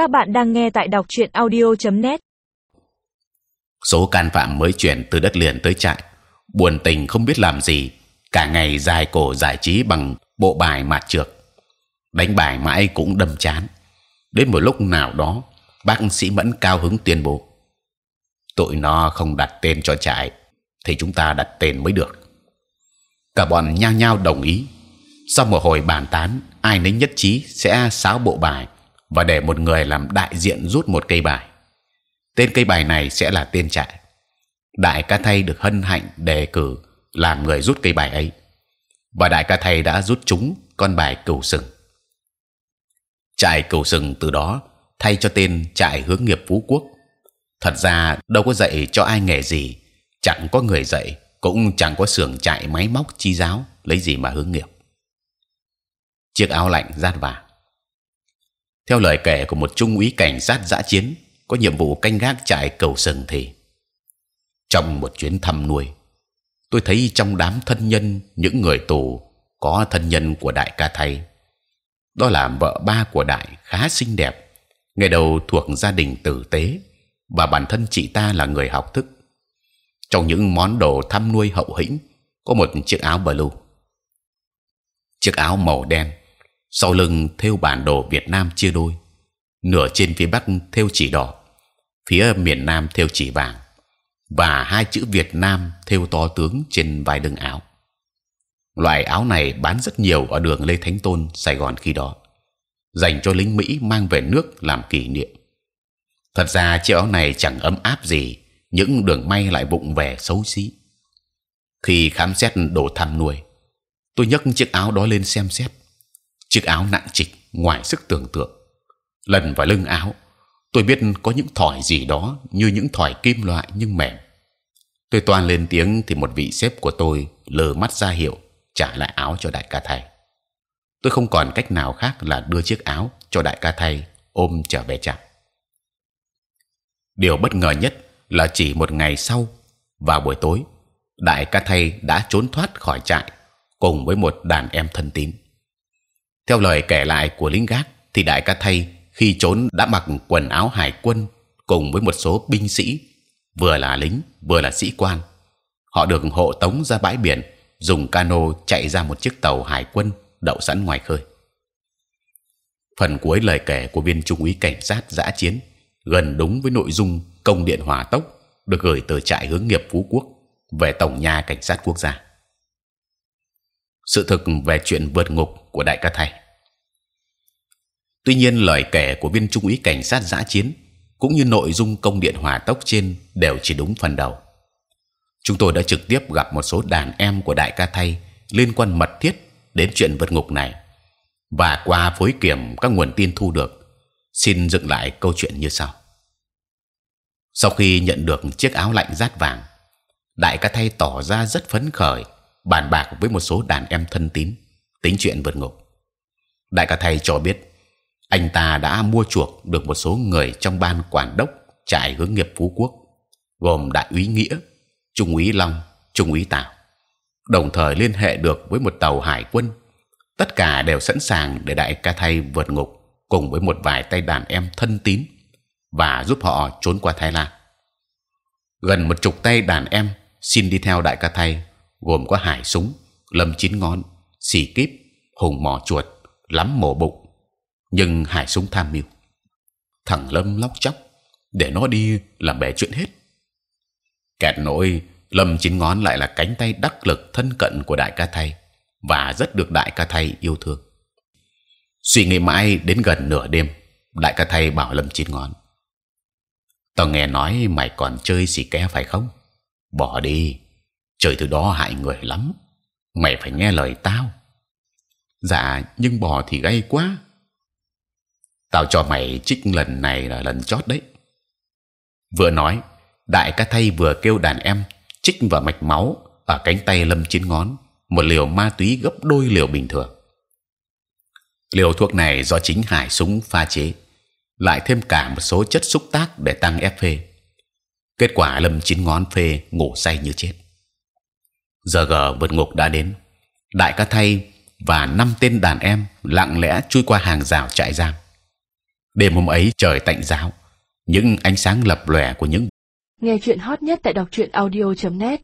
Các bạn đang nghe tại đọc truyện audio.net. Số can phạm mới chuyển từ đất liền tới trại, buồn tình không biết làm gì, cả ngày dài cổ giải trí bằng bộ bài mạt trược, đánh bài mãi cũng đâm chán. Đến một lúc nào đó, bác sĩ mẫn cao hứng tuyên bố: tụi nó không đặt tên cho trại, thì chúng ta đặt tên mới được. Cả bọn nhao nhao đồng ý. Sau một hồi bàn tán, ai nấy nhất trí sẽ sáo bộ bài và để một người làm đại diện rút một cây bài. Tên cây bài này sẽ là tên trại. Đại ca thầy được hân hạnh đề cử làm người rút cây bài ấy, và đại ca thầy đã rút chúng con bài cửu sừng. Trại cửu sừng từ đó thay cho tên trại hướng nghiệp phú quốc. Thật ra đâu có dạy cho ai nghề gì, chẳng có người dạy, cũng chẳng có xưởng trại máy móc chi giáo, lấy gì mà hướng nghiệp. Chiếc áo lạnh rát vàng theo lời kể của một trung úy cảnh sát giã chiến, có nhiệm vụ canh gác trại cầu sừng thì trong một chuyến thăm nuôi, tôi thấy trong đám thân nhân, những người tù có thân nhân của đại ca thầy đó là vợ ba của đại khá xinh đẹp, ngày đầu thuộc gia đình tử tế và bản thân chị ta là người học thức. Trong những món đồ thăm nuôi hậu hĩnh, có một chiếc áo blue, chiếc áo màu đen sau lưng thêu bản đồ Việt Nam chia đôi, nửa trên phía bắc thêu chỉ đỏ, phía miền Nam thêu chỉ vàng, và hai chữ Việt Nam thêu to tướng trên vai lưng áo. Loại áo này bán rất nhiều ở đường Lê Thánh Tôn, Sài Gòn khi đó, dành cho lính Mỹ mang về nước làm kỷ niệm. Thật ra chiếc áo này chẳng ấm áp gì, những đường may lại vụng về xấu xí. Khi khám xét đồ thăm nuôi, tôi nhấc chiếc áo đó lên xem xét chiếc áo nặng trịch ngoài sức tưởng tượng. Lần vào lưng áo, tôi biết có những thỏi gì đó như những thỏi kim loại nhưng mềm. Tôi toan lên tiếng thì một vị sếp của tôi lờ mắt ra hiệu, trả lại áo cho đại ca thầy tôi không còn cách nào khác là đưa chiếc áo cho đại ca thầy ôm trở về trại điều bất ngờ nhất là chỉ một ngày sau, vào buổi tối, đại ca thầy đã trốn thoát khỏi trại cùng với một đàn em thân tín theo lời kể lại của lính gác, thì đại ca thầy khi trốn đã mặc quần áo hải quân cùng với một số binh sĩ, vừa là lính, vừa là sĩ quan. Họ được hộ tống ra bãi biển, dùng cano chạy ra một chiếc tàu hải quân đậu sẵn ngoài khơi. Phần cuối lời kể của viên trung úy cảnh sát giã chiến gần đúng với nội dung công điện hỏa tốc được gửi từ trại hướng nghiệp phú quốc về tổng nhà cảnh sát quốc gia sự thực về chuyện vượt ngục của đại ca thầy. Tuy nhiên lời kể của viên trung úy cảnh sát giã chiến cũng như nội dung công điện hỏa tốc trên đều chỉ đúng phần đầu. Chúng tôi đã trực tiếp gặp một số đàn em của đại ca thầy liên quan mật thiết đến chuyện vượt ngục này và qua phối kiểm các nguồn tin thu được, xin dựng lại câu chuyện như sau. Sau khi nhận được chiếc áo lạnh rát vàng, đại ca thầy tỏ ra rất phấn khởi, bàn bạc với một số đàn em thân tín tính chuyện vượt ngục. Đại ca thầy cho biết anh ta đã mua chuộc được một số người trong ban quản đốc trại hướng nghiệp phú quốc, gồm đại úy nghĩa, trung úy long, trung úy tào, đồng thời liên hệ được với một tàu hải quân. Tất cả đều sẵn sàng để đại ca thầy vượt ngục cùng với một vài tay đàn em thân tín và giúp họ trốn qua Thái Lan. Gần một chục tay đàn em xin đi theo đại ca thầy, gồm có hải súng, lâm chín ngón, xì kíp, hùng mò chuột, lắm mổ bụng, nhưng hải súng tham mưu. Thằng Lâm lóc chóc để nó đi làm bè chuyện hết. Kẹt nỗi Lâm chín ngón lại là cánh tay đắc lực thân cận của đại ca thầy và rất được đại ca thầy yêu thương. Suy nghĩ mãi đến gần nửa đêm, đại ca thầy bảo Lâm chín ngón: tao nghe nói mày còn chơi xì ke phải không? Bỏ đi, trời từ đó hại người lắm. Mày phải nghe lời tao. Dạ nhưng bò thì gay quá. Tao cho mày trích lần này là lần chót đấy. Vừa nói, đại ca thay vừa kêu đàn em, trích vào mạch máu ở cánh tay lâm chín ngón, một liều ma túy gấp đôi liều bình thường. Liều thuốc này do chính hải súng pha chế, lại thêm cả một số chất xúc tác để tăng ép phê. Kết quả lâm chín ngón phê ngủ say như chết giờ g vượt ngục đã đến đại ca thay và năm tên đàn em lặng lẽ chui qua hàng rào trại giam. đêm hôm ấy trời tạnh giáo, những ánh sáng lập lòe của những Nghe chuyện hot nhất tại đọc truyện audio.net